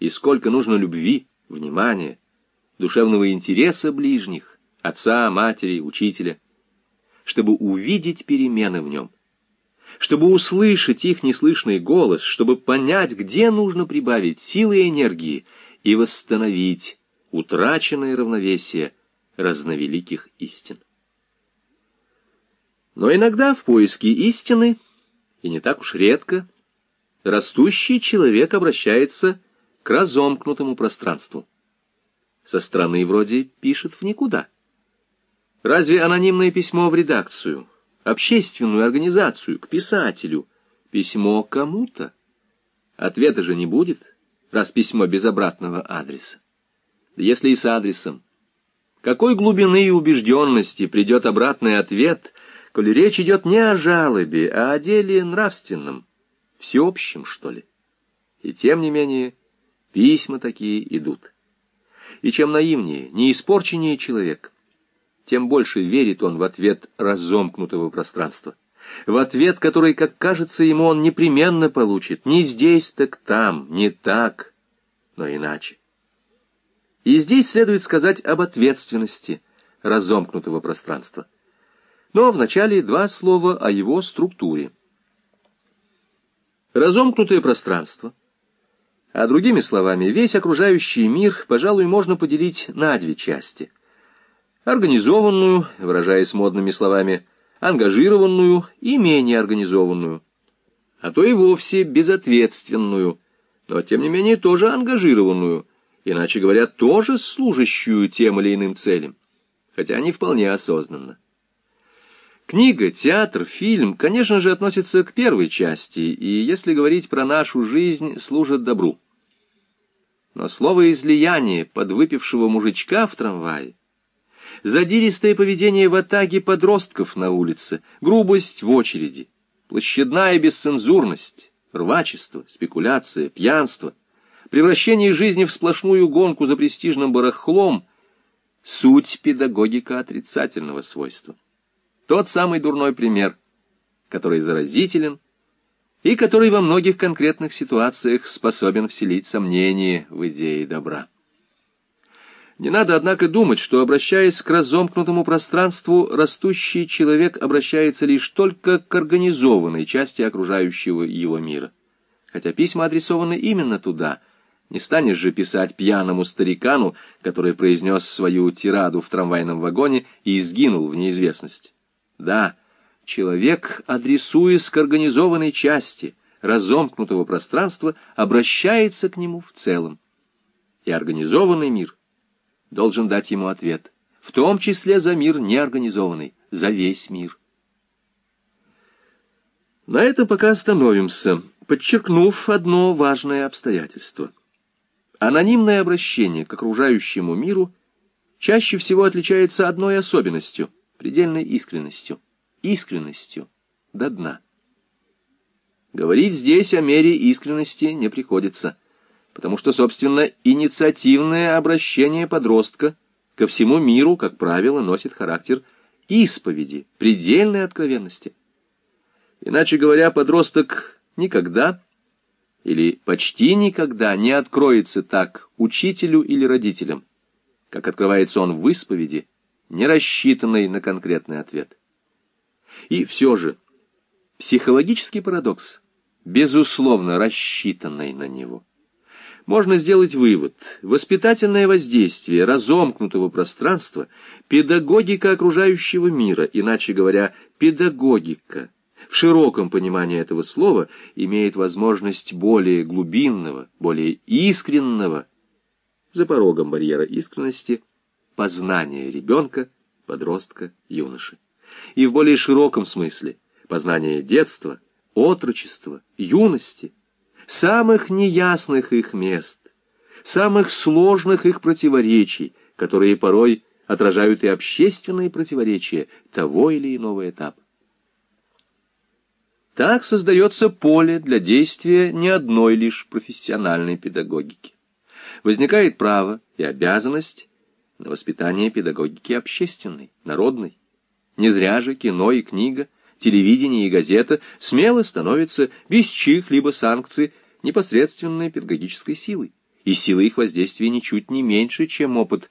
и сколько нужно любви, внимания, душевного интереса ближних, отца, матери, учителя, чтобы увидеть перемены в нем, чтобы услышать их неслышный голос, чтобы понять, где нужно прибавить силы и энергии и восстановить утраченное равновесие разновеликих истин. Но иногда в поиске истины, и не так уж редко, растущий человек обращается к разомкнутому пространству. Со стороны вроде пишет в никуда. Разве анонимное письмо в редакцию, общественную организацию, к писателю, письмо кому-то? Ответа же не будет, раз письмо без обратного адреса. Да если и с адресом. Какой глубины и убежденности придет обратный ответ – коли речь идет не о жалобе, а о деле нравственном, всеобщем, что ли. И тем не менее, письма такие идут. И чем наивнее, неиспорченнее человек, тем больше верит он в ответ разомкнутого пространства. В ответ, который, как кажется ему, он непременно получит. Не здесь, так там, не так, но иначе. И здесь следует сказать об ответственности разомкнутого пространства. Но вначале два слова о его структуре. Разомкнутое пространство, а другими словами, весь окружающий мир, пожалуй, можно поделить на две части. Организованную, выражаясь модными словами, ангажированную и менее организованную, а то и вовсе безответственную, но, тем не менее, тоже ангажированную, иначе говоря, тоже служащую тем или иным целям, хотя не вполне осознанно. Книга, театр, фильм, конечно же, относятся к первой части, и, если говорить про нашу жизнь, служат добру. Но слово «излияние» подвыпившего мужичка в трамвае, задиристое поведение в атаге подростков на улице, грубость в очереди, площадная бесцензурность, рвачество, спекуляция, пьянство, превращение жизни в сплошную гонку за престижным барахлом — суть педагогика отрицательного свойства. Тот самый дурной пример, который заразителен и который во многих конкретных ситуациях способен вселить сомнения в идее добра. Не надо, однако, думать, что, обращаясь к разомкнутому пространству, растущий человек обращается лишь только к организованной части окружающего его мира. Хотя письма адресованы именно туда. Не станешь же писать пьяному старикану, который произнес свою тираду в трамвайном вагоне и изгинул в неизвестность. Да, человек, адресуясь к организованной части разомкнутого пространства, обращается к нему в целом. И организованный мир должен дать ему ответ, в том числе за мир неорганизованный, за весь мир. На этом пока остановимся, подчеркнув одно важное обстоятельство. Анонимное обращение к окружающему миру чаще всего отличается одной особенностью – предельной искренностью, искренностью до дна. Говорить здесь о мере искренности не приходится, потому что, собственно, инициативное обращение подростка ко всему миру, как правило, носит характер исповеди, предельной откровенности. Иначе говоря, подросток никогда или почти никогда не откроется так учителю или родителям, как открывается он в исповеди, не рассчитанной на конкретный ответ. И все же психологический парадокс, безусловно рассчитанный на него. Можно сделать вывод. Воспитательное воздействие разомкнутого пространства, педагогика окружающего мира, иначе говоря, педагогика, в широком понимании этого слова, имеет возможность более глубинного, более искреннего, за порогом барьера искренности, познание ребенка, подростка, юноши. И в более широком смысле познание детства, отрочества, юности, самых неясных их мест, самых сложных их противоречий, которые порой отражают и общественные противоречия того или иного этапа. Так создается поле для действия не одной лишь профессиональной педагогики. Возникает право и обязанность на воспитание педагогики общественной, народной. Не зря же кино и книга, телевидение и газета смело становятся без чьих-либо санкций непосредственной педагогической силой. и сила их воздействия ничуть не меньше, чем опыт